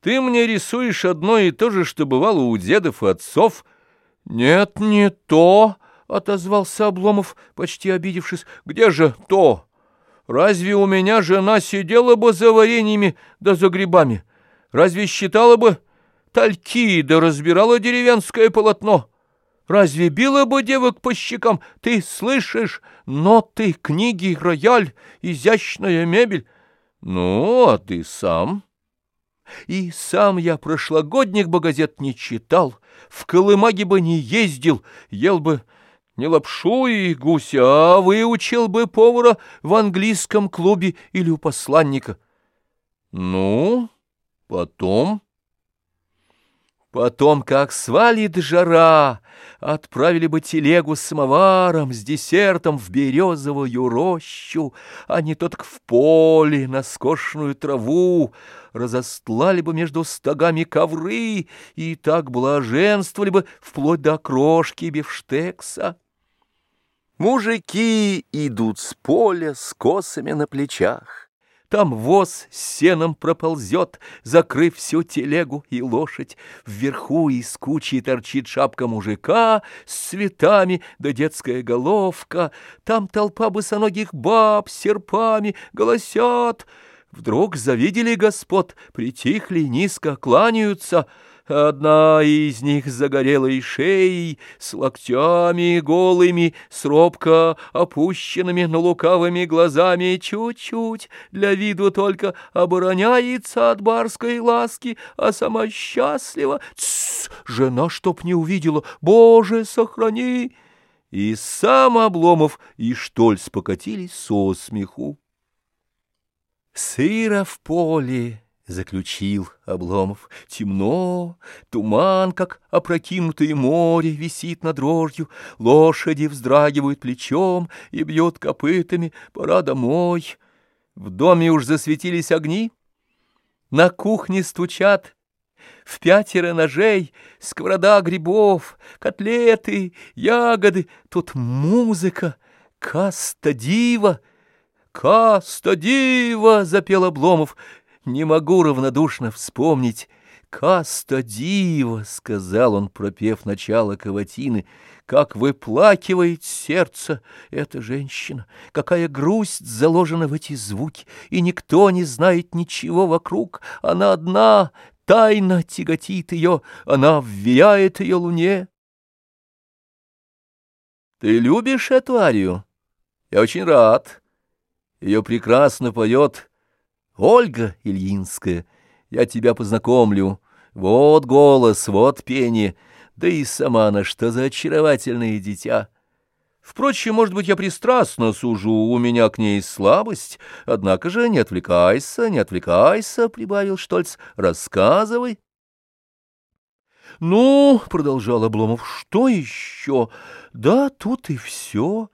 Ты мне рисуешь одно и то же, что бывало у дедов и отцов. Нет, не то, — отозвался Обломов, почти обидевшись. Где же то? Разве у меня жена сидела бы за вареньями да за грибами? Разве считала бы тальки да разбирала деревенское полотно? Разве била бы девок по щекам? Ты слышишь? Ноты, книги, рояль, изящная мебель. Ну, а ты сам? И сам я прошлогодних бы газет не читал, в Колымаге бы не ездил, ел бы не лапшу и гуся, а выучил бы повара в английском клубе или у посланника. Ну, потом... Потом, как свалит жара, отправили бы телегу с самоваром, с десертом в березовую рощу, а не тот в поле, на скошенную траву, разостлали бы между стогами ковры и так блаженствовали бы вплоть до крошки бифштекса. Мужики идут с поля с косами на плечах. Там воз с сеном проползет, закрыв всю телегу и лошадь. Вверху из кучи торчит шапка мужика с цветами да детская головка. Там толпа босоногих баб с серпами голосят. Вдруг завидели господ, притихли, низко кланяются — Одна из них загорелой шеей, с локтями голыми, с робко опущенными, но лукавыми глазами, чуть-чуть, для виду только обороняется от барской ласки, а сама счастлива. Тссс, жена чтоб не увидела, Боже, сохрани! И сам Обломов, и Штольц покатились со смеху. Сыро в поле — заключил Обломов. Темно, туман, как опрокинутое море, висит над дрожью, лошади вздрагивают плечом и бьют копытами, пора домой. В доме уж засветились огни, на кухне стучат в пятеро ножей, сковорода грибов, котлеты, ягоды, тут музыка, каста дива. «Каста дива!» — запел Обломов — не могу равнодушно вспомнить. «Каста дива», — сказал он, пропев начало каватины, — «как выплакивает сердце эта женщина, какая грусть заложена в эти звуки, и никто не знает ничего вокруг, она одна, тайна тяготит ее, она вверяет ее луне». «Ты любишь эту арию? Я очень рад. Ее прекрасно поет...» Ольга Ильинская, я тебя познакомлю. Вот голос, вот пение. Да и сама она что за очаровательное дитя. Впрочем, может быть, я пристрастно сужу, у меня к ней слабость. Однако же не отвлекайся, не отвлекайся, — прибавил Штольц, — рассказывай. «Ну, — продолжал Обломов, — что еще? Да, тут и все.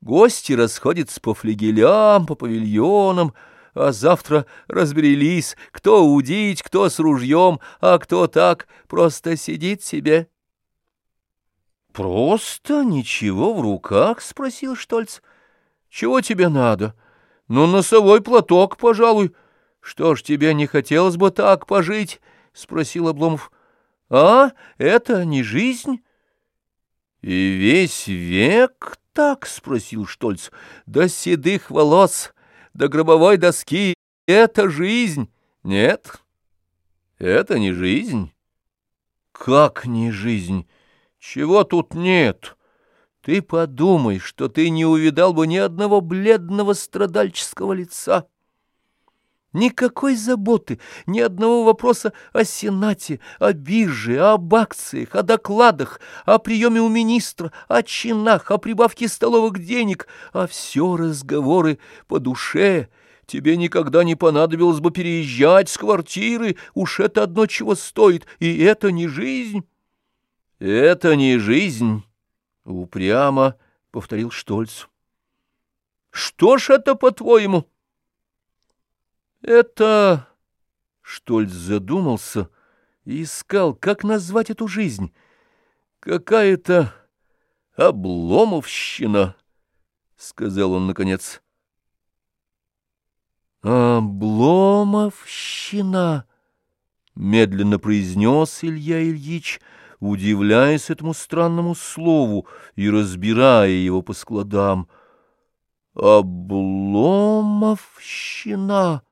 Гости расходятся по флигелям, по павильонам, — а завтра разберились, кто удить, кто с ружьем, а кто так, просто сидит себе. — Просто ничего в руках? — спросил Штольц. — Чего тебе надо? Ну, носовой платок, пожалуй. Что ж, тебе не хотелось бы так пожить? — спросил Обломов. — А, это не жизнь? — И весь век так? — спросил Штольц. — До седых волос до гробовой доски. Это жизнь. Нет, это не жизнь. Как не жизнь? Чего тут нет? Ты подумай, что ты не увидал бы ни одного бледного страдальческого лица. Никакой заботы, ни одного вопроса о Сенате, о бирже, об акциях, о докладах, о приеме у министра, о чинах, о прибавке столовых денег, а все разговоры по душе. Тебе никогда не понадобилось бы переезжать с квартиры, уж это одно чего стоит, и это не жизнь. — Это не жизнь, — упрямо повторил Штольц. — Что ж это, по-твоему? — это... Штольц задумался и искал, как назвать эту жизнь. Какая-то обломовщина, — сказал он наконец. Обломовщина, Медленно произнес Илья Ильич, удивляясь этому странному слову и разбирая его по складам. «Обломовщина!»